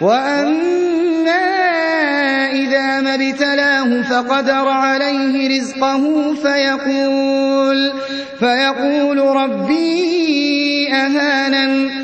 وَأَمَّا إِذَا مَا ابْتَلَاهُ فَقَدَرَ عَلَيْهِ رِزْقَهُ فَيَقُولُ رَبِّي أَهَانَنِ